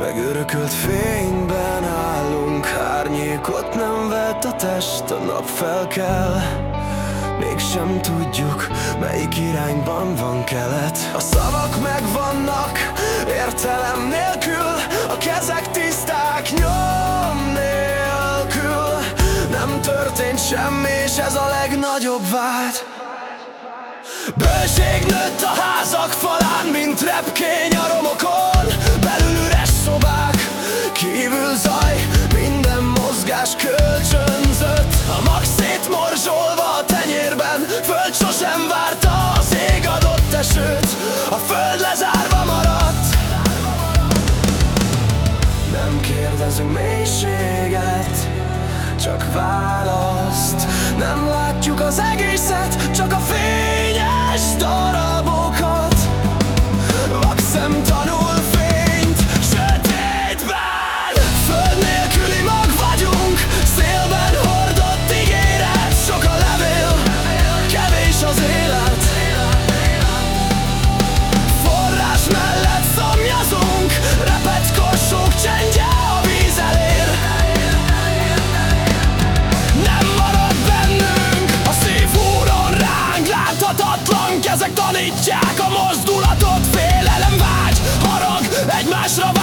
Megörökölt fényben állunk Árnyékot nem vett a test, a nap felkel Mégsem tudjuk, melyik irányban van kelet. A szavak megvannak, értelem nélkül A kezek tiszták, nyom nélkül. Nem történt semmi, és ez a legnagyobb vád. Bőség nőtt érezzünk mélységet Csak választ. Nem látjuk az egészet, csak a fél I saw.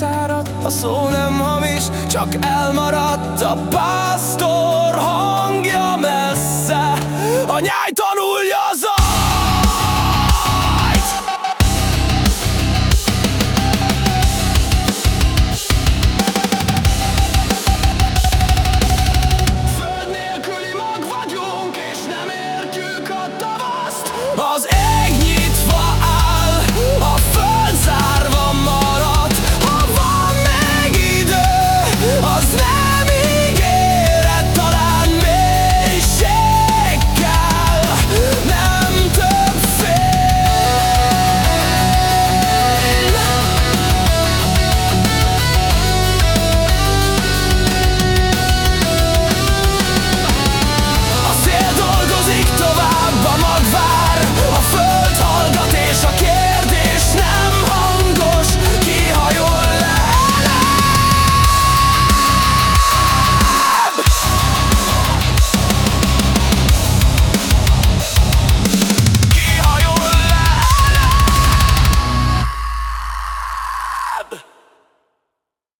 megszáradt, a szó nem hamis, csak elmaradt a pásztor hangja messze. A nyájton